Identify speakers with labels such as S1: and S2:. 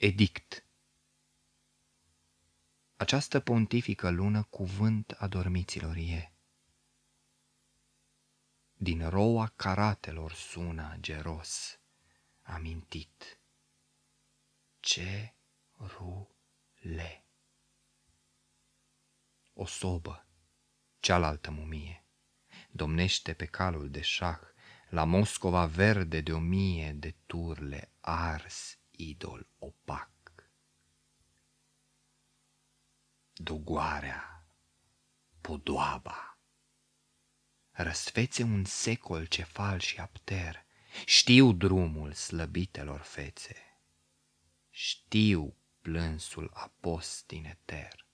S1: Edict Această pontifică lună cuvânt adormiților e. Din roa caratelor sună geros, amintit. Ce ru le. O sobă, cealaltă mumie, domnește pe calul de șah, la Moscova verde de o mie de turle ars idol Dogoarea, podoaba, răsfețe un secol cefal și apter, știu drumul slăbitelor fețe, știu plânsul apost din eter.